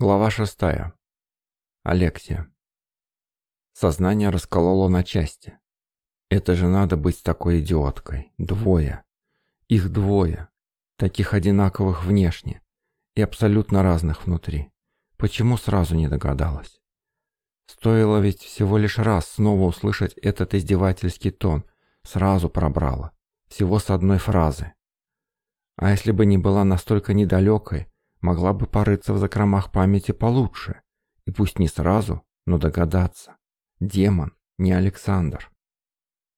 Глава шестая. Алексия. Сознание раскололо на части. Это же надо быть такой идиоткой. Двое. Их двое. Таких одинаковых внешне. И абсолютно разных внутри. Почему сразу не догадалась? Стоило ведь всего лишь раз снова услышать этот издевательский тон. Сразу пробрала. Всего с одной фразы. А если бы не была настолько недалекой, могла бы порыться в закромах памяти получше, и пусть не сразу, но догадаться. Демон, не Александр.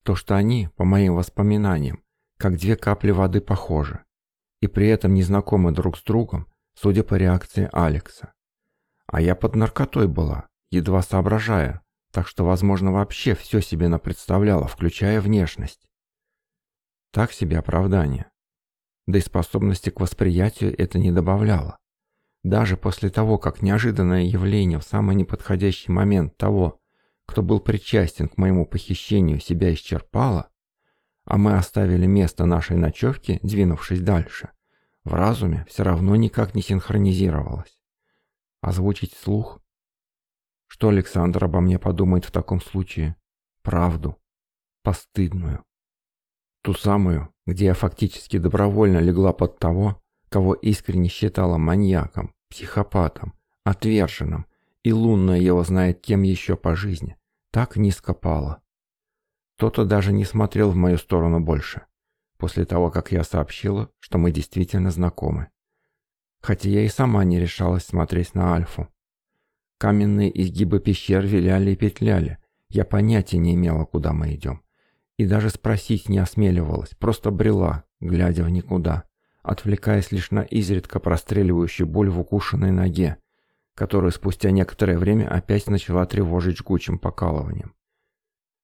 То, что они, по моим воспоминаниям, как две капли воды похожи, и при этом не знакомы друг с другом, судя по реакции Алекса. А я под наркотой была, едва соображая, так что, возможно, вообще все себе напредставляла, включая внешность. Так себе оправдание да и способности к восприятию это не добавляло. Даже после того, как неожиданное явление в самый неподходящий момент того, кто был причастен к моему похищению, себя исчерпало, а мы оставили место нашей ночевки, двинувшись дальше, в разуме все равно никак не синхронизировалось. Озвучить слух? Что Александр обо мне подумает в таком случае? Правду. Постыдную. Ту самую, где я фактически добровольно легла под того, кого искренне считала маньяком, психопатом, отверженным, и лунная его знает кем еще по жизни, так низко пала. Кто-то даже не смотрел в мою сторону больше, после того, как я сообщила, что мы действительно знакомы. Хотя я и сама не решалась смотреть на Альфу. Каменные изгибы пещер виляли и петляли, я понятия не имела, куда мы идем и даже спросить не осмеливалась, просто брела, глядя в никуда, отвлекаясь лишь на изредка простреливающую боль в укушенной ноге, которая спустя некоторое время опять начала тревожить жгучим покалыванием.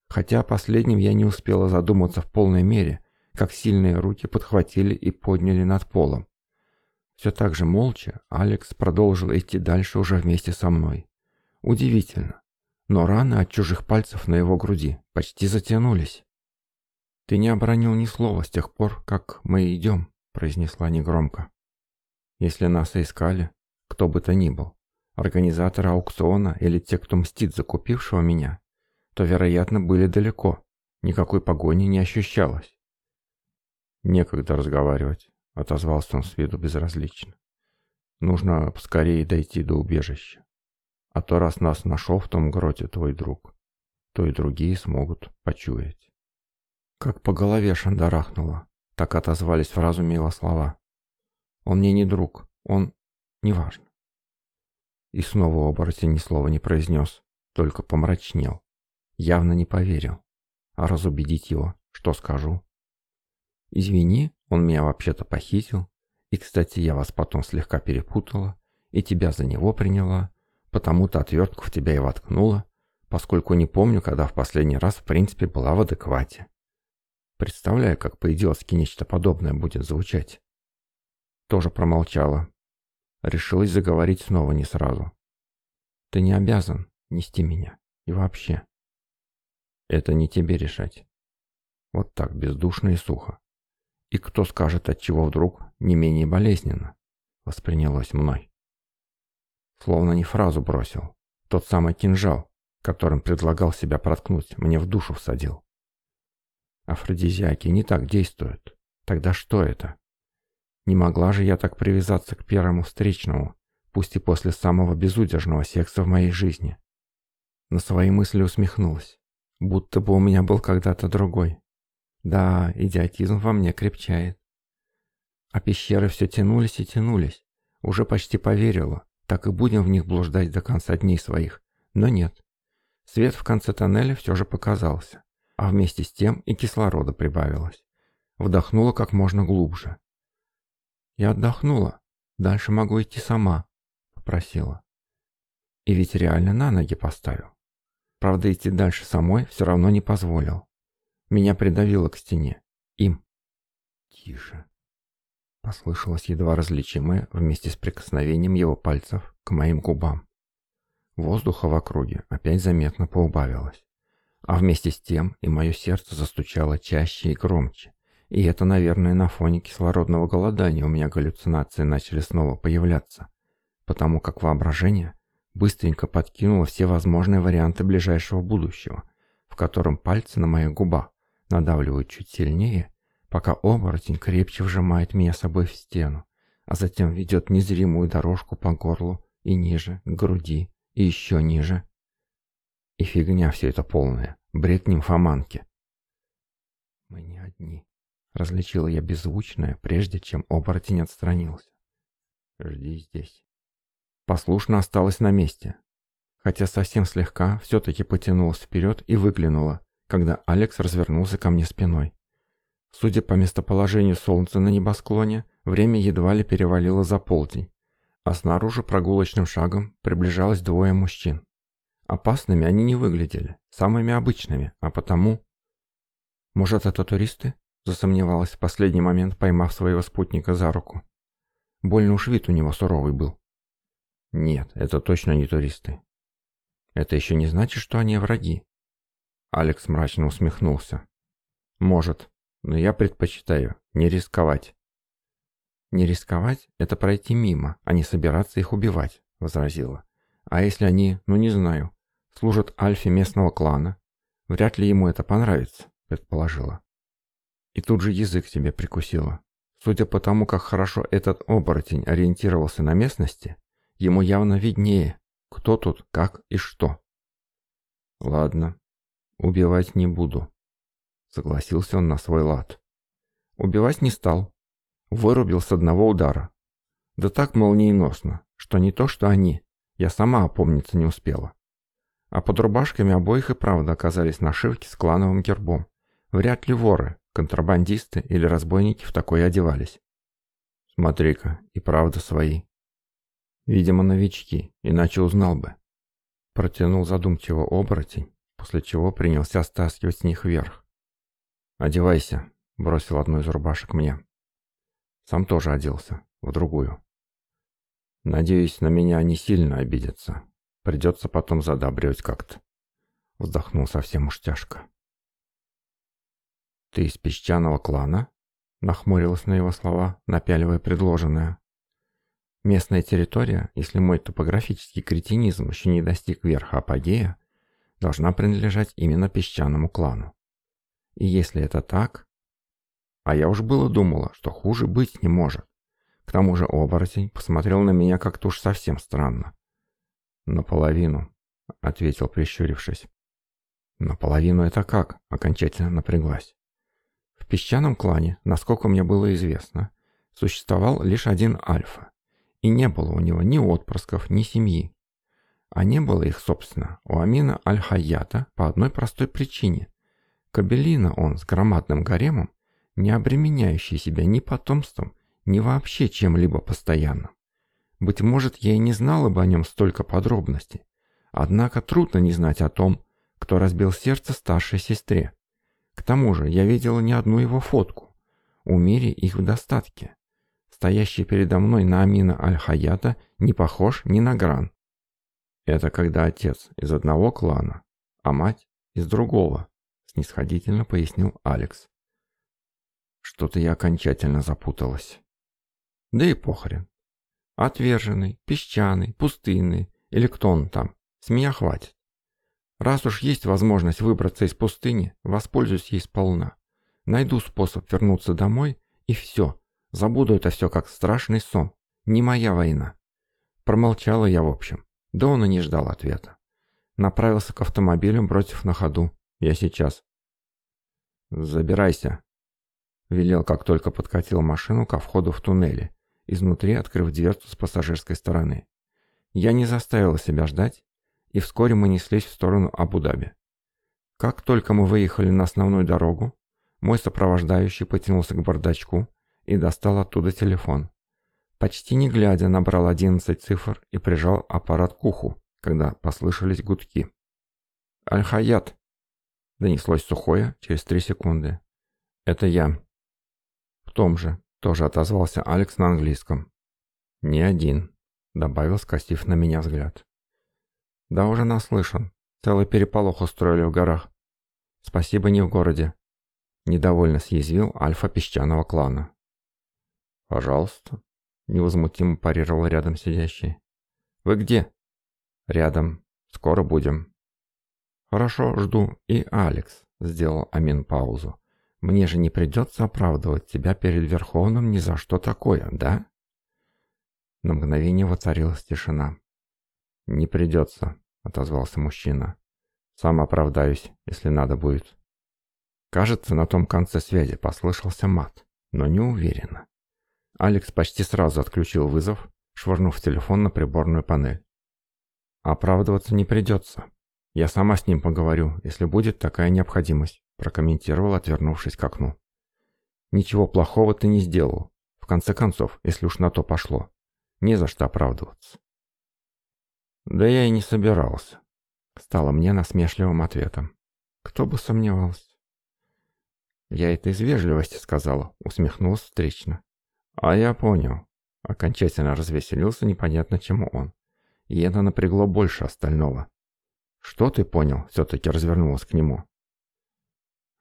Хотя последним я не успела задуматься в полной мере, как сильные руки подхватили и подняли над полом. Все так же молча Алекс продолжил идти дальше уже вместе со мной. Удивительно, но раны от чужих пальцев на его груди почти затянулись. «Ты не обронил ни слова с тех пор, как мы идем», — произнесла негромко. «Если нас искали, кто бы то ни был, организаторы аукциона или те, кто мстит за купившего меня, то, вероятно, были далеко, никакой погони не ощущалось». «Некогда разговаривать», — отозвался он с виду безразлично. «Нужно поскорее дойти до убежища. А то, раз нас нашел в том гроте твой друг, то и другие смогут почуять». Как по голове шандарахнуло. Так отозвались в разуме его слова. Он мне не друг. Он... Неважно. И снова оборотень ни слова не произнес. Только помрачнел. Явно не поверил. А разубедить его, что скажу? Извини, он меня вообще-то похитил. И, кстати, я вас потом слегка перепутала. И тебя за него приняла. Потому-то отвертку в тебя и воткнула. Поскольку не помню, когда в последний раз в принципе была в адеквате. Представляю, как по-идиотски нечто подобное будет звучать. Тоже промолчала. Решилась заговорить снова не сразу. Ты не обязан нести меня. И вообще. Это не тебе решать. Вот так, бездушно и сухо. И кто скажет, от чего вдруг не менее болезненно, воспринялось мной. Словно не фразу бросил. Тот самый кинжал, которым предлагал себя проткнуть, мне в душу всадил. Афродизиаки не так действуют. Тогда что это? Не могла же я так привязаться к первому встречному, пусть и после самого безудержного секса в моей жизни. На свои мысли усмехнулась, будто бы у меня был когда-то другой. Да, идиотизм во мне крепчает. А пещеры все тянулись и тянулись. Уже почти поверила, так и будем в них блуждать до конца дней своих. Но нет. Свет в конце тоннеля все же показался а вместе с тем и кислорода прибавилось. Вдохнула как можно глубже. «Я отдохнула. Дальше могу идти сама», — попросила. И ведь реально на ноги поставил. Правда, идти дальше самой все равно не позволил. Меня придавило к стене. Им. «Тише», — послышалось едва различимое вместе с прикосновением его пальцев к моим губам. Воздуха в округе опять заметно поубавилось. А вместе с тем и мое сердце застучало чаще и громче. И это, наверное, на фоне кислородного голодания у меня галлюцинации начали снова появляться. Потому как воображение быстренько подкинуло все возможные варианты ближайшего будущего, в котором пальцы на моих губах надавливают чуть сильнее, пока оборотень крепче вжимает меня собой в стену, а затем ведет незримую дорожку по горлу и ниже, к груди, и еще ниже, и фигня все это полная, бред нимфоманки. «Мы не одни», — различила я беззвучное, прежде чем оборотень отстранился. «Жди здесь». Послушно осталась на месте, хотя совсем слегка все-таки потянулась вперед и выглянула, когда Алекс развернулся ко мне спиной. Судя по местоположению солнца на небосклоне, время едва ли перевалило за полдень, а снаружи прогулочным шагом приближалось двое мужчин. Опасными они не выглядели, самыми обычными, а потому... «Может, это туристы?» — засомневалась в последний момент, поймав своего спутника за руку. Больно уж вид у него суровый был. «Нет, это точно не туристы. Это еще не значит, что они враги». Алекс мрачно усмехнулся. «Может, но я предпочитаю не рисковать». «Не рисковать — это пройти мимо, а не собираться их убивать», — возразила. «А если они, ну не знаю, служат альфе местного клана. Вряд ли ему это понравится, предположила. И тут же язык тебе прикусила. Судя по тому, как хорошо этот оборотень ориентировался на местности, ему явно виднее, кто тут, как и что. Ладно, убивать не буду. Согласился он на свой лад. Убивать не стал. Вырубил с одного удара. Да так молниеносно, что не то, что они. Я сама опомниться не успела. А под рубашками обоих и правда оказались нашивки с клановым гербом. Вряд ли воры, контрабандисты или разбойники в такое одевались. Смотри-ка, и правда свои. Видимо, новички, иначе узнал бы. Протянул задумчиво оборотень, после чего принялся стаскивать с них вверх. «Одевайся», — бросил одну из рубашек мне. Сам тоже оделся, в другую. «Надеюсь, на меня они сильно обидятся», Придется потом задобривать как-то. Вздохнул совсем уж тяжко. «Ты из песчаного клана?» Нахмурилась на его слова, напяливая предложенное. Местная территория, если мой топографический кретинизм еще не достиг верха апогея, должна принадлежать именно песчаному клану. И если это так... А я уж было думала, что хуже быть не может. К тому же оборотень посмотрел на меня как-то уж совсем странно. «Наполовину», — ответил, прищурившись. «Наполовину это как?» — окончательно напряглась. В песчаном клане, насколько мне было известно, существовал лишь один альфа, и не было у него ни отпрысков, ни семьи. А не было их, собственно, у Амина Аль-Хаята по одной простой причине. Кабелина он с громадным гаремом, не обременяющий себя ни потомством, ни вообще чем-либо постоянным. Быть может, я и не знала бы о нем столько подробностей. Однако трудно не знать о том, кто разбил сердце старшей сестре. К тому же я видела не одну его фотку. У Мири их в достатке. Стоящий передо мной на Амина Аль-Хаята не похож ни на Гран. Это когда отец из одного клана, а мать из другого, снисходительно пояснил Алекс. Что-то я окончательно запуталась. Да и похрен. Отверженный, песчаный, пустынный, Электрон там. С меня хватит. Раз уж есть возможность выбраться из пустыни, воспользуюсь ей сполна. Найду способ вернуться домой, и все. Забуду это все как страшный сон. Не моя война. Промолчала я в общем. Да он и не ждал ответа. Направился к автомобилю, бросив на ходу. Я сейчас. «Забирайся», — велел, как только подкатил машину ко входу в туннеле изнутри открыв дверцу с пассажирской стороны. Я не заставила себя ждать, и вскоре мы неслись в сторону Абу-Даби. Как только мы выехали на основную дорогу, мой сопровождающий потянулся к бардачку и достал оттуда телефон. Почти не глядя набрал 11 цифр и прижал аппарат к уху, когда послышались гудки. «Аль-Хаят!» — донеслось сухое через три секунды. «Это я». «В том же», тоже отозвался Алекс на английском. «Не один», — добавил, скосив на меня взгляд. «Да уже наслышан. Целый переполох устроили в горах. Спасибо не в городе», — недовольно съязвил альфа песчаного клана. «Пожалуйста», — невозмутимо парировал рядом сидящий. «Вы где?» «Рядом. Скоро будем». «Хорошо, жду. И Алекс», — сделал Амин паузу. Мне же не придется оправдывать тебя перед Верховным ни за что такое, да?» На мгновение воцарилась тишина. «Не придется», — отозвался мужчина. «Сам оправдаюсь, если надо будет». Кажется, на том конце связи послышался мат, но не уверенно. Алекс почти сразу отключил вызов, швырнув телефон на приборную панель. «Оправдываться не придется. Я сама с ним поговорю, если будет такая необходимость» прокомментировал, отвернувшись к окну. «Ничего плохого ты не сделал. В конце концов, если уж на то пошло. Не за что оправдываться». «Да я и не собирался», — стало мне насмешливым ответом. «Кто бы сомневался?» «Я это из вежливости сказала», — усмехнулся встречно. «А я понял». Окончательно развеселился непонятно чему он. И это напрягло больше остального. «Что ты понял?» — все-таки развернулась к нему.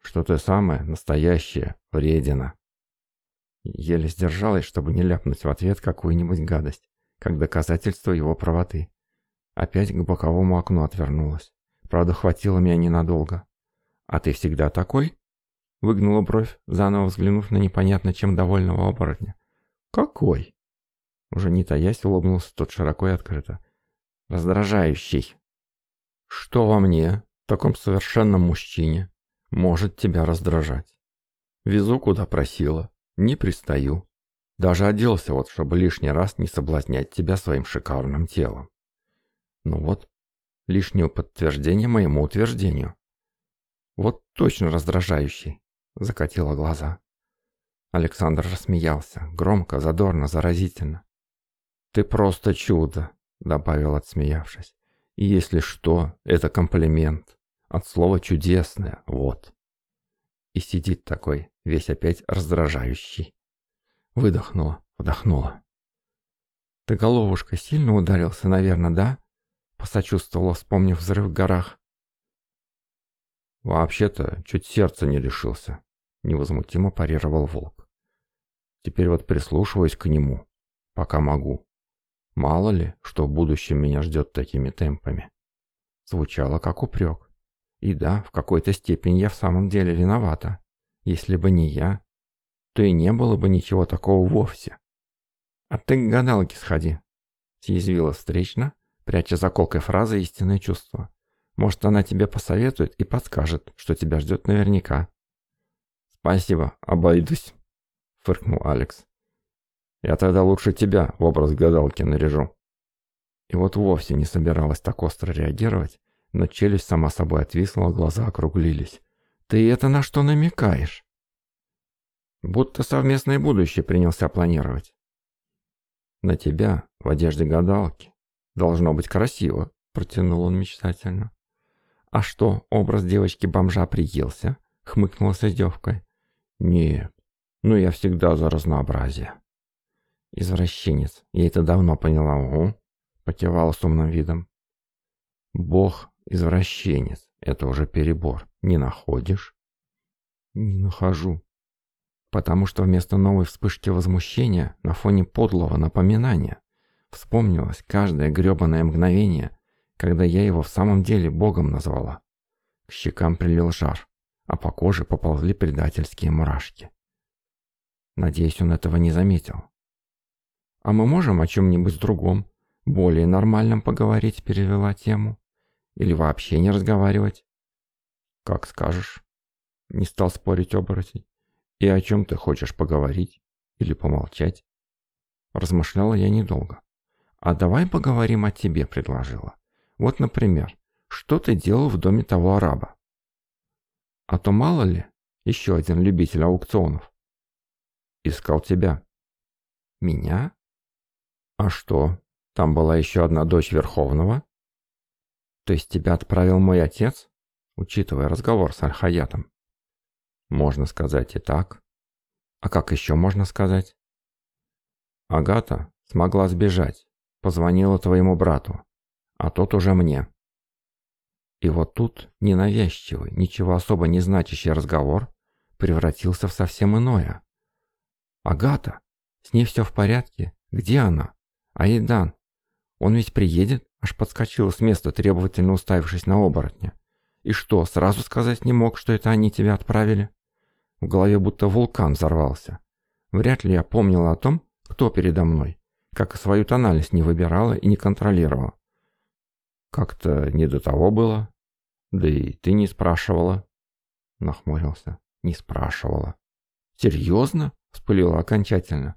Что-то самое настоящее, вредина. Еле сдержалась, чтобы не ляпнуть в ответ какую-нибудь гадость, как доказательство его правоты. Опять к боковому окну отвернулась. Правда, хватило меня ненадолго. «А ты всегда такой?» Выгнула бровь, заново взглянув на непонятно чем довольного оборотня. «Какой?» Уже не таясь, улыбнулся тот широко и открыто. «Раздражающий!» «Что во мне, в таком совершенном мужчине, может тебя раздражать. Везу, куда просила, не пристаю. Даже оделся вот, чтобы лишний раз не соблазнять тебя своим шикарным телом. Ну вот, лишнее подтверждение моему утверждению. Вот точно раздражающий, закатила глаза. Александр рассмеялся, громко, задорно, заразительно. «Ты просто чудо!» — добавил, отсмеявшись. «И если что, это комплимент. От слова «чудесное», вот. И сидит такой, весь опять раздражающий. Выдохнула, вдохнула. Ты головушка сильно ударился, наверное, да? Посочувствовала, вспомнив взрыв в горах. Вообще-то, чуть сердце не лишился. Невозмутимо парировал волк. Теперь вот прислушиваюсь к нему, пока могу. Мало ли, что в будущем меня ждет такими темпами. Звучало как упрек. И да, в какой-то степени я в самом деле виновата. Если бы не я, то и не было бы ничего такого вовсе. А ты к гадалке сходи, съязвила встречно, пряча за колкой фразы истинное чувство. Может, она тебе посоветует и подскажет, что тебя ждет наверняка. Спасибо, обойдусь, фыркнул Алекс. Я тогда лучше тебя в образ гадалки наряжу. И вот вовсе не собиралась так остро реагировать, но челюсть сама собой отвисла, глаза округлились. «Ты это на что намекаешь?» «Будто совместное будущее принялся планировать». «На тебя, в одежде гадалки. Должно быть красиво», — протянул он мечтательно. «А что, образ девочки-бомжа приелся?» — хмыкнула с издевкой. «Не, ну я всегда за разнообразие». «Извращенец, я это давно поняла, У, — покивала с умным видом. «Бог Извращенец, это уже перебор. Не находишь? Не нахожу. Потому что вместо новой вспышки возмущения на фоне подлого напоминания вспомнилось каждое грёбаное мгновение, когда я его в самом деле богом назвала. К щекам прилил жар, а по коже поползли предательские мурашки. Надеюсь, он этого не заметил. «А мы можем о чем-нибудь другом, более нормальном поговорить?» – перевела тему. Или вообще не разговаривать? Как скажешь. Не стал спорить оборотень. И о чем ты хочешь поговорить? Или помолчать? Размышляла я недолго. А давай поговорим о тебе, предложила. Вот, например, что ты делал в доме того араба? А то мало ли, еще один любитель аукционов. Искал тебя. Меня? А что, там была еще одна дочь Верховного? «То есть тебя отправил мой отец?» Учитывая разговор с Архаятом. «Можно сказать и так. А как еще можно сказать?» «Агата смогла сбежать. Позвонила твоему брату. А тот уже мне». И вот тут ненавязчивый, ничего особо не значащий разговор превратился в совсем иное. «Агата! С ней все в порядке? Где она? Айдан, он ведь приедет?» Аж подскочил с места, требовательно уставившись на оборотня. «И что, сразу сказать не мог, что это они тебя отправили?» В голове будто вулкан взорвался. Вряд ли я помнила о том, кто передо мной, как и свою тональность не выбирала и не контролировала. Как-то не до того было. Да и ты не спрашивала. Нахмурился. Не спрашивала. Серьезно? Вспылила окончательно.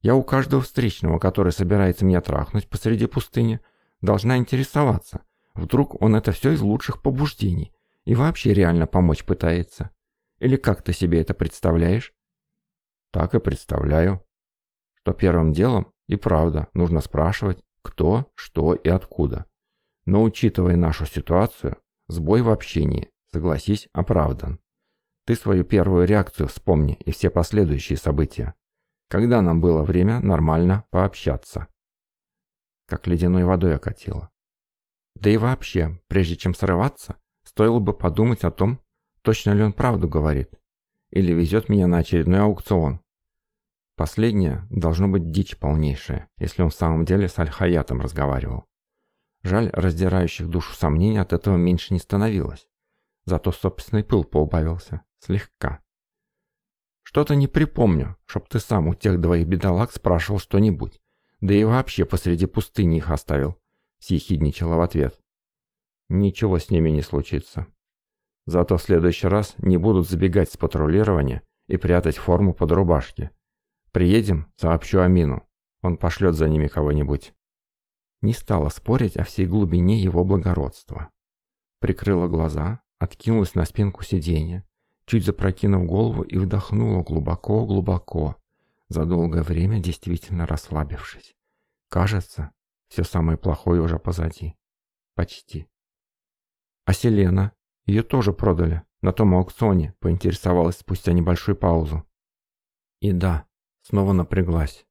Я у каждого встречного, который собирается меня трахнуть посреди пустыни, должна интересоваться. Вдруг он это все из лучших побуждений и вообще реально помочь пытается. Или как ты себе это представляешь? Так и представляю. Что первым делом, и правда, нужно спрашивать, кто, что и откуда. Но учитывая нашу ситуацию, сбой в общении, согласись, оправдан. Ты свою первую реакцию вспомни и все последующие события когда нам было время нормально пообщаться. Как ледяной водой окатило. Да и вообще, прежде чем срываться, стоило бы подумать о том, точно ли он правду говорит, или везет меня на очередной аукцион. Последнее должно быть дичь полнейшая, если он в самом деле с Аль-Хаятом разговаривал. Жаль, раздирающих душу сомнений от этого меньше не становилось. Зато собственный пыл поубавился. Слегка. Что-то не припомню, чтоб ты сам у тех двоих бедолаг спрашивал что-нибудь. Да и вообще посреди пустыни их оставил. Съехидничала в ответ. Ничего с ними не случится. Зато в следующий раз не будут забегать с патрулирования и прятать форму под рубашки. Приедем, сообщу Амину. Он пошлет за ними кого-нибудь. Не стала спорить о всей глубине его благородства. Прикрыла глаза, откинулась на спинку сиденья, чуть запрокинув голову и вдохнула глубоко-глубоко, за долгое время действительно расслабившись. Кажется, все самое плохое уже позади. Почти. А Селена? Ее тоже продали. На том аукционе поинтересовалась спустя небольшую паузу. И да, снова напряглась.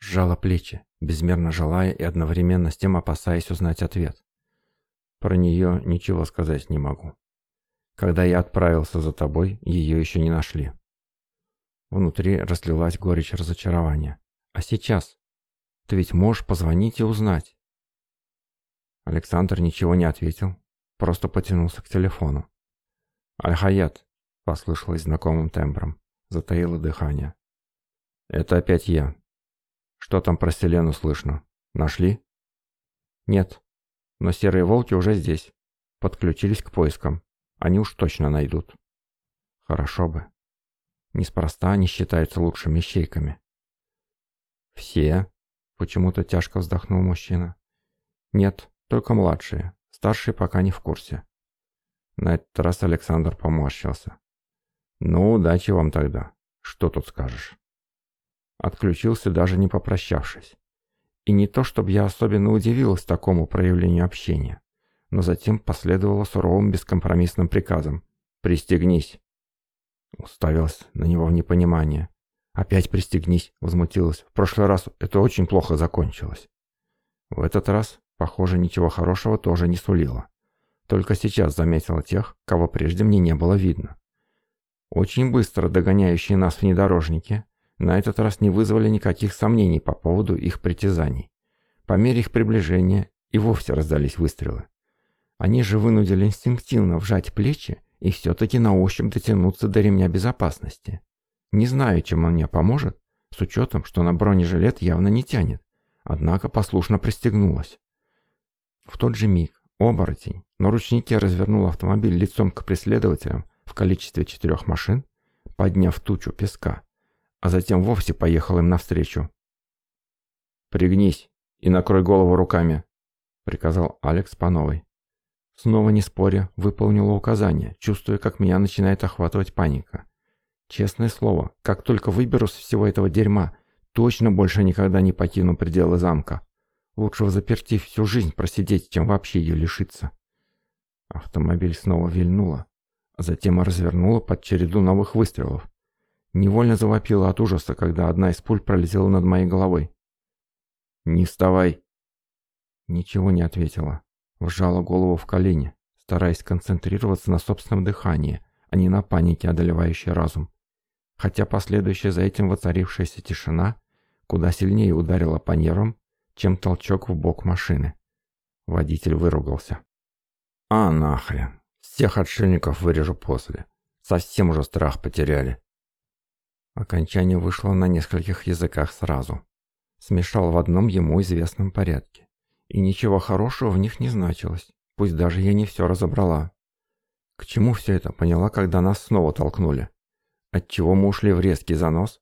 Сжала плечи, безмерно желая и одновременно с тем опасаясь узнать ответ. Про нее ничего сказать не могу. Когда я отправился за тобой, ее еще не нашли». Внутри разлилась горечь разочарования. «А сейчас? Ты ведь можешь позвонить и узнать». Александр ничего не ответил, просто потянулся к телефону. «Аль-Хаят», — послышалось знакомым тембром, затаило дыхание. «Это опять я. Что там про Селену слышно? Нашли?» «Нет, но серые волки уже здесь. Подключились к поискам. Они уж точно найдут. Хорошо бы. Неспроста они считаются лучшими щейками. Все? Почему-то тяжко вздохнул мужчина. Нет, только младшие. Старшие пока не в курсе. На этот раз Александр поморщился. Ну, удачи вам тогда. Что тут скажешь? Отключился, даже не попрощавшись. И не то, чтобы я особенно удивилась такому проявлению общения но затем последовало суровым бескомпромиссным приказом. «Пристегнись!» Уставилась на него в непонимание. «Опять пристегнись!» — возмутилась. «В прошлый раз это очень плохо закончилось». В этот раз, похоже, ничего хорошего тоже не сулило. Только сейчас заметила тех, кого прежде мне не было видно. Очень быстро догоняющие нас внедорожники на этот раз не вызвали никаких сомнений по поводу их притязаний. По мере их приближения и вовсе раздались выстрелы. Они же вынудили инстинктивно вжать плечи и все-таки на ощупь дотянуться до ремня безопасности. Не знаю, чем он мне поможет, с учетом, что на бронежилет явно не тянет, однако послушно пристегнулась. В тот же миг оборотень на ручнике развернул автомобиль лицом к преследователям в количестве четырех машин, подняв тучу песка, а затем вовсе поехал им навстречу. «Пригнись и накрой голову руками», — приказал Алекс по новой. Снова не споря, выполнила указание, чувствуя, как меня начинает охватывать паника. Честное слово, как только выберусь из всего этого дерьма, точно больше никогда не покину пределы замка. Лучше в заперти всю жизнь просидеть, чем вообще ее лишиться. Автомобиль снова вильнула, а затем развернула под череду новых выстрелов. Невольно завопила от ужаса, когда одна из пуль пролетела над моей головой. «Не вставай!» Ничего не ответила. Вжала голову в колени, стараясь концентрироваться на собственном дыхании, а не на панике, одолевающей разум. Хотя последующая за этим воцарившаяся тишина куда сильнее ударила по нервам, чем толчок в бок машины. Водитель выругался. «А нахрен! Всех отшельников вырежу после. Совсем уже страх потеряли». Окончание вышло на нескольких языках сразу. Смешал в одном ему известном порядке и ничего хорошего в них не значилось, пусть даже я не все разобрала. К чему все это поняла, когда нас снова толкнули? Отчего мы ушли в резкий занос,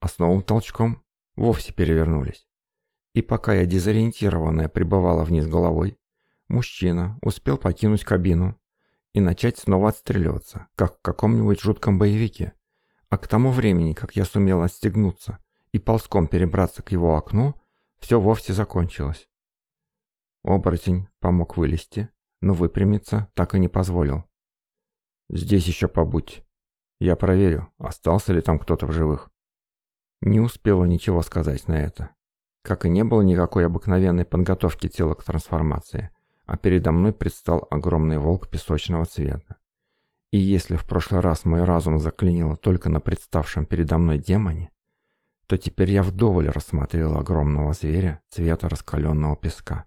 а с новым толчком вовсе перевернулись. И пока я дезориентированная пребывала вниз головой, мужчина успел покинуть кабину и начать снова отстреливаться, как в каком-нибудь жутком боевике. А к тому времени, как я сумела отстегнуться и ползком перебраться к его окну, все вовсе закончилось. Оборотень помог вылезти, но выпрямиться так и не позволил. «Здесь еще побудь. Я проверю, остался ли там кто-то в живых». Не успела ничего сказать на это. Как и не было никакой обыкновенной подготовки тела к трансформации, а передо мной предстал огромный волк песочного цвета. И если в прошлый раз мой разум заклинило только на представшем передо мной демоне, то теперь я вдоволь рассмотрел огромного зверя цвета раскаленного песка.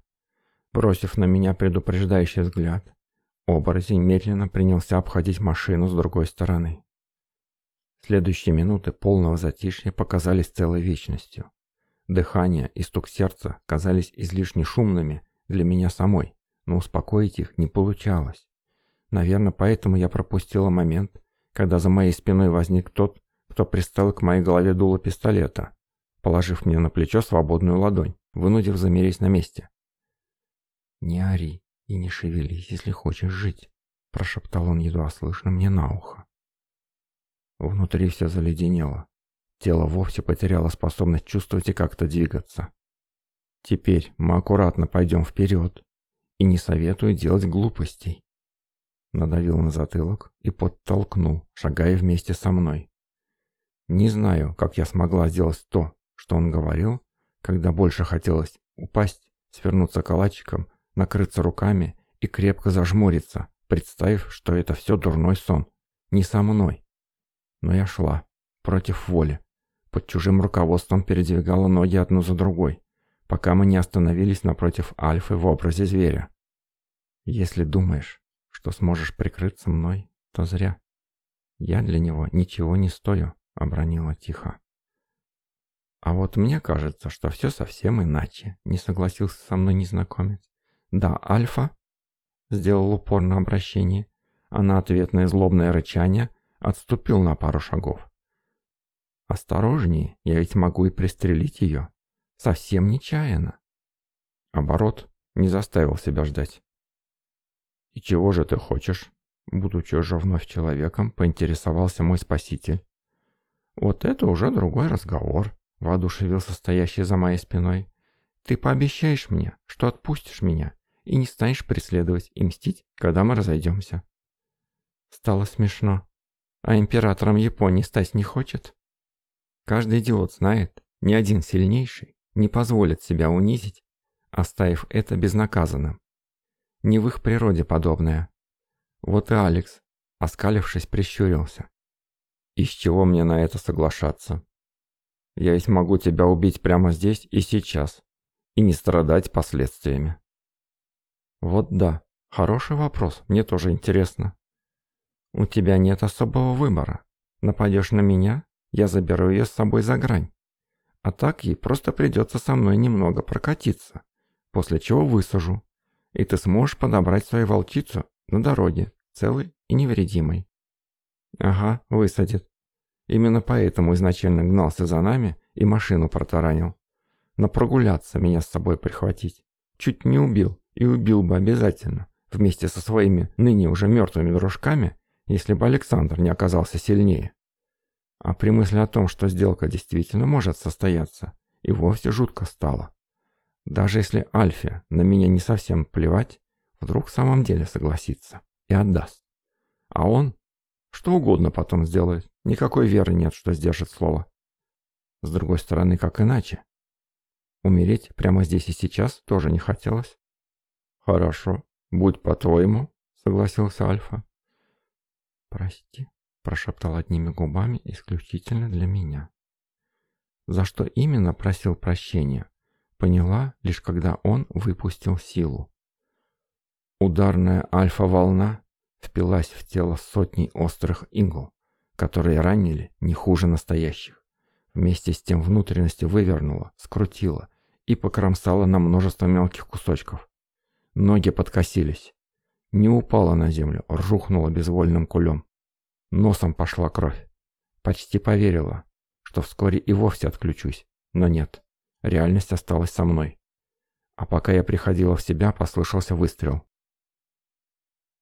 Бросив на меня предупреждающий взгляд, оборотень медленно принялся обходить машину с другой стороны. Следующие минуты полного затишья показались целой вечностью. Дыхание и стук сердца казались излишне шумными для меня самой, но успокоить их не получалось. Наверное, поэтому я пропустила момент, когда за моей спиной возник тот, кто пристал к моей голове дуло пистолета, положив мне на плечо свободную ладонь, вынудив замереть на месте. «Не ори и не шевелись, если хочешь жить», — прошептал он едва слышно мне на ухо. Внутри все заледенело. Тело вовсе потеряло способность чувствовать и как-то двигаться. Теперь мы аккуратно пойдем вперед и не советую делать глупостей. Надавил на затылок и подтолкнул, шагая вместе со мной. Не знаю, как я смогла сделать то, что он говорил, когда больше хотелось упасть, свернуться калачиком накрыться руками и крепко зажмуриться, представив, что это все дурной сон. Не со мной. Но я шла. Против воли. Под чужим руководством передвигала ноги одну за другой, пока мы не остановились напротив Альфы в образе зверя. Если думаешь, что сможешь прикрыться мной, то зря. Я для него ничего не стою, обронила тихо. А вот мне кажется, что все совсем иначе, не согласился со мной незнакомец. «Да, Альфа?» Сделал упор на обращение, а на ответное злобное рычание отступил на пару шагов. «Осторожнее, я ведь могу и пристрелить ее. Совсем нечаянно». Оборот не заставил себя ждать. «И чего же ты хочешь?» Будучи уже вновь человеком, поинтересовался мой спаситель. «Вот это уже другой разговор», — воодушевил стоящий за моей спиной. Ты пообещаешь мне, что отпустишь меня и не станешь преследовать и мстить, когда мы разойдемся. Стало смешно. А императором Японии стать не хочет? Каждый идиот знает, ни один сильнейший не позволит себя унизить, оставив это безнаказанным. Не в их природе подобное. Вот и Алекс, оскалившись, прищурился. «Из чего мне на это соглашаться? Я ведь могу тебя убить прямо здесь и сейчас, и не страдать последствиями. Вот да, хороший вопрос, мне тоже интересно. У тебя нет особого выбора. Нападешь на меня, я заберу ее с собой за грань. А так ей просто придется со мной немного прокатиться, после чего высажу, и ты сможешь подобрать свою волчицу на дороге, целой и невредимой. Ага, высадит. Именно поэтому изначально гнался за нами и машину протаранил на прогуляться меня с собой прихватить. Чуть не убил, и убил бы обязательно, вместе со своими ныне уже мертвыми дружками, если бы Александр не оказался сильнее. А при мысли о том, что сделка действительно может состояться, и вовсе жутко стало. Даже если Альфе на меня не совсем плевать, вдруг в самом деле согласится и отдаст. А он что угодно потом сделает, никакой веры нет, что сдержит слово. С другой стороны, как иначе? Умереть прямо здесь и сейчас тоже не хотелось. «Хорошо, будь по-твоему», — согласился Альфа. «Прости», — прошептал одними губами исключительно для меня. За что именно просил прощения, поняла лишь когда он выпустил силу. Ударная альфа-волна впилась в тело сотней острых игл, которые ранили не хуже настоящих. Вместе с тем внутренности вывернула, скрутила, и покромсала на множество мелких кусочков. Ноги подкосились. Не упала на землю, рухнула безвольным кулем. Носом пошла кровь. Почти поверила, что вскоре и вовсе отключусь, но нет. Реальность осталась со мной. А пока я приходила в себя, послышался выстрел.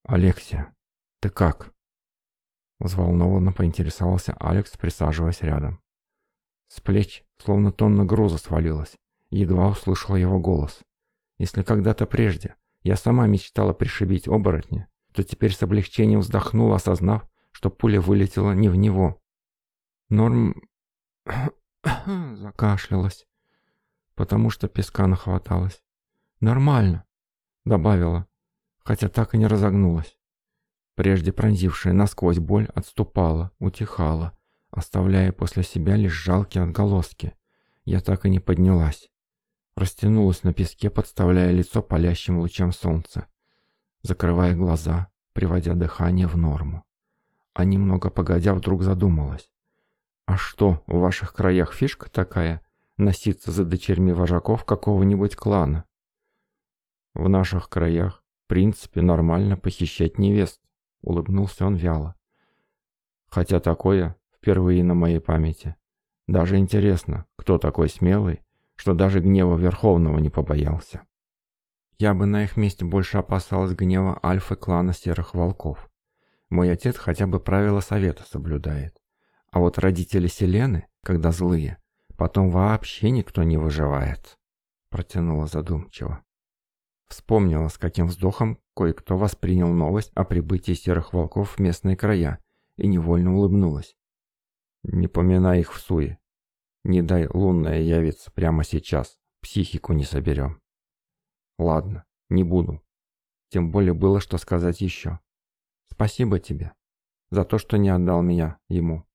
«Алексия, ты как?» Взволнованно поинтересовался Алекс, присаживаясь рядом. С плеч словно тонна груза свалилась едва услышала его голос. Если когда-то прежде я сама мечтала пришибить оборотня, то теперь с облегчением вздохнула, осознав, что пуля вылетела не в него. Норм закашлялась, потому что песка нахваталась. «Нормально», — добавила, хотя так и не разогнулась. Прежде пронзившая насквозь боль отступала, утихала, оставляя после себя лишь жалкие отголоски. Я так и не поднялась растянулась на песке, подставляя лицо палящим лучам солнца, закрывая глаза, приводя дыхание в норму. А немного погодя вдруг задумалась. «А что, в ваших краях фишка такая, носиться за дочерьми вожаков какого-нибудь клана?» «В наших краях, в принципе, нормально похищать невест», — улыбнулся он вяло. «Хотя такое впервые на моей памяти. Даже интересно, кто такой смелый, что даже гнева Верховного не побоялся. Я бы на их месте больше опасалась гнева альфы клана Серых Волков. Мой отец хотя бы правила совета соблюдает. А вот родители Селены, когда злые, потом вообще никто не выживает. Протянула задумчиво. Вспомнила, с каким вздохом кое-кто воспринял новость о прибытии Серых Волков в местные края и невольно улыбнулась. «Не поминай их в суе. Не дай лунная явиться прямо сейчас, психику не соберем. Ладно, не буду. Тем более было, что сказать еще. Спасибо тебе за то, что не отдал меня ему.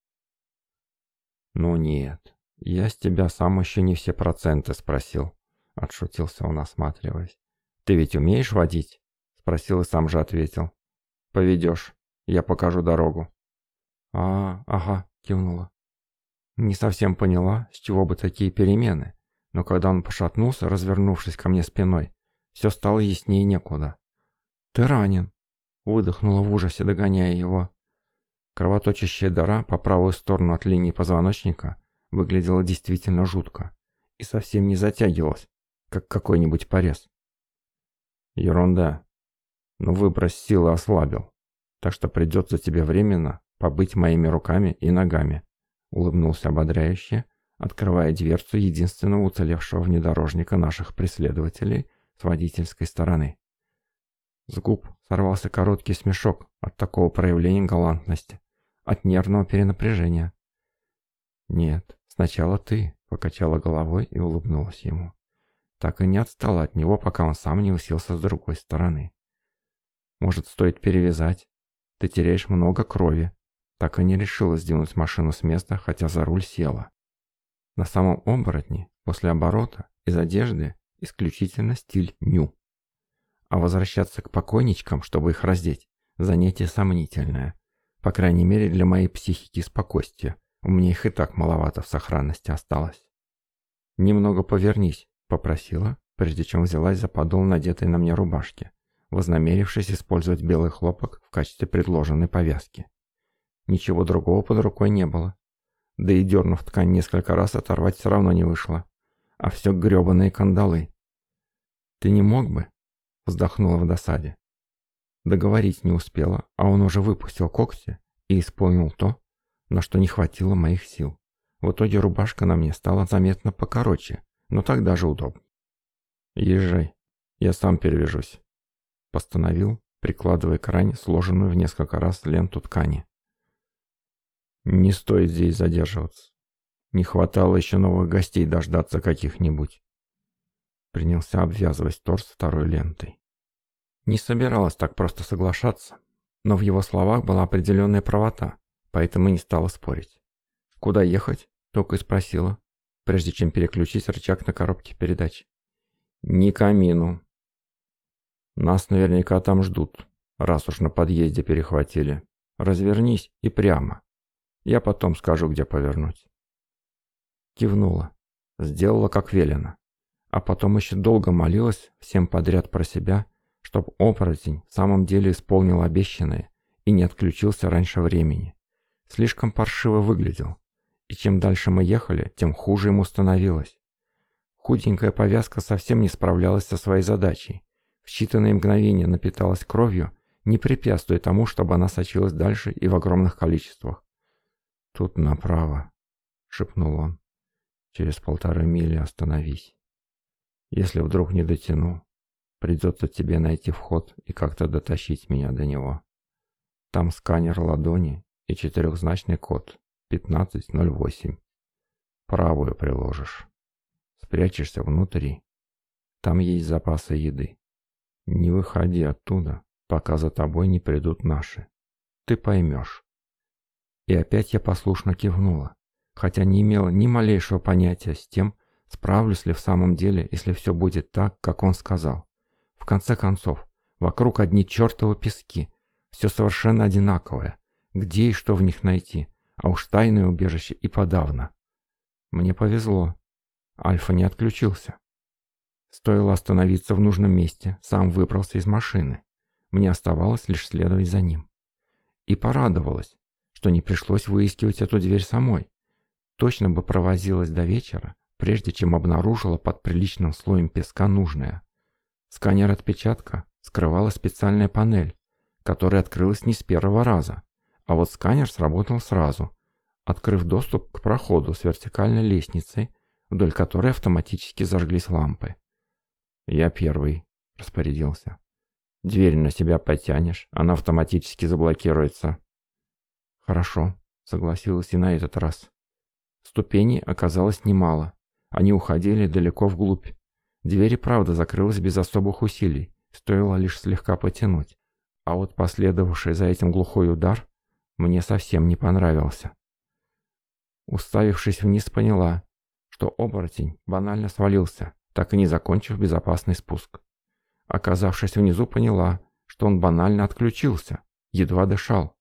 Ну нет, я с тебя сам еще не все проценты спросил, отшутился он, осматриваясь. Ты ведь умеешь водить? Спросил и сам же ответил. Поведешь, я покажу дорогу. А, ага, кивнула. Не совсем поняла, с чего бы такие перемены, но когда он пошатнулся, развернувшись ко мне спиной, все стало яснее некуда. «Ты ранен!» – выдохнула в ужасе, догоняя его. Кровоточащая дыра по правую сторону от линии позвоночника выглядела действительно жутко и совсем не затягивалась, как какой-нибудь порез. Ерунда. Но выброс силы ослабил, так что придется тебе временно побыть моими руками и ногами улыбнулся ободряюще, открывая дверцу единственного уцелевшего внедорожника наших преследователей с водительской стороны. С губ сорвался короткий смешок от такого проявления галантности, от нервного перенапряжения. «Нет, сначала ты», — покачала головой и улыбнулась ему. Так и не отстала от него, пока он сам не усился с другой стороны. «Может, стоит перевязать? Ты теряешь много крови», так и не решила сдвинуть машину с места, хотя за руль села. На самом оборотне, после оборота, из одежды исключительно стиль ню. А возвращаться к покойничкам, чтобы их раздеть, занятие сомнительное. По крайней мере, для моей психики спокойствия. У меня их и так маловато в сохранности осталось. «Немного повернись», — попросила, прежде чем взялась за подол надетой на мне рубашки, вознамерившись использовать белый хлопок в качестве предложенной повязки. Ничего другого под рукой не было. Да и дернув ткань несколько раз, оторвать все равно не вышло. А все гребаные кандалы. «Ты не мог бы?» — вздохнула в досаде. Договорить не успела, а он уже выпустил когти и исполнил то, на что не хватило моих сил. В итоге рубашка на мне стала заметно покороче, но так даже удобно. «Езжай, я сам перевяжусь», — постановил, прикладывая к ране сложенную в несколько раз ленту ткани. Не стоит здесь задерживаться. Не хватало еще новых гостей дождаться каких-нибудь. Принялся обвязывать торс второй лентой. Не собиралась так просто соглашаться, но в его словах была определенная правота, поэтому не стала спорить. «Куда ехать?» – только и спросила, прежде чем переключить рычаг на коробке передач. «Ни камину». «Нас наверняка там ждут, раз уж на подъезде перехватили. Развернись и прямо. Я потом скажу, где повернуть. Кивнула. Сделала, как велено. А потом еще долго молилась всем подряд про себя, чтоб оборотень в самом деле исполнил обещанное и не отключился раньше времени. Слишком паршиво выглядел. И чем дальше мы ехали, тем хуже ему становилось. Худенькая повязка совсем не справлялась со своей задачей. В считанные мгновения напиталась кровью, не препятствуя тому, чтобы она сочилась дальше и в огромных количествах. «Тут направо», — шепнул он. «Через полторы мили остановись. Если вдруг не дотяну, придется тебе найти вход и как-то дотащить меня до него. Там сканер ладони и четырехзначный код 1508. Правую приложишь. Спрячешься внутри. Там есть запасы еды. Не выходи оттуда, пока за тобой не придут наши. Ты поймешь. И опять я послушно кивнула, хотя не имела ни малейшего понятия с тем, справлюсь ли в самом деле, если все будет так, как он сказал. В конце концов, вокруг одни чертовы пески, все совершенно одинаковое, где и что в них найти, а уж тайное убежище и подавно. Мне повезло. Альфа не отключился. Стоило остановиться в нужном месте, сам выбрался из машины. Мне оставалось лишь следовать за ним. И порадовалась, что не пришлось выискивать эту дверь самой. Точно бы провозилась до вечера, прежде чем обнаружила под приличным слоем песка нужное. Сканер отпечатка скрывала специальная панель, которая открылась не с первого раза, а вот сканер сработал сразу, открыв доступ к проходу с вертикальной лестницей, вдоль которой автоматически зажглись лампы. «Я первый», — распорядился. «Дверь на себя потянешь, она автоматически заблокируется», «Хорошо», — согласилась и на этот раз. Ступеней оказалось немало. Они уходили далеко вглубь. Дверь и правда закрылась без особых усилий, стоило лишь слегка потянуть. А вот последовавший за этим глухой удар мне совсем не понравился. Уставившись вниз, поняла, что оборотень банально свалился, так и не закончив безопасный спуск. Оказавшись внизу, поняла, что он банально отключился, едва дышал.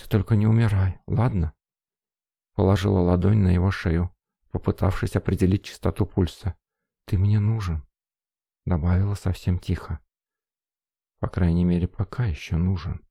«Ты только не умирай, ладно?» Положила ладонь на его шею, попытавшись определить частоту пульса. «Ты мне нужен», — добавила совсем тихо. «По крайней мере, пока еще нужен».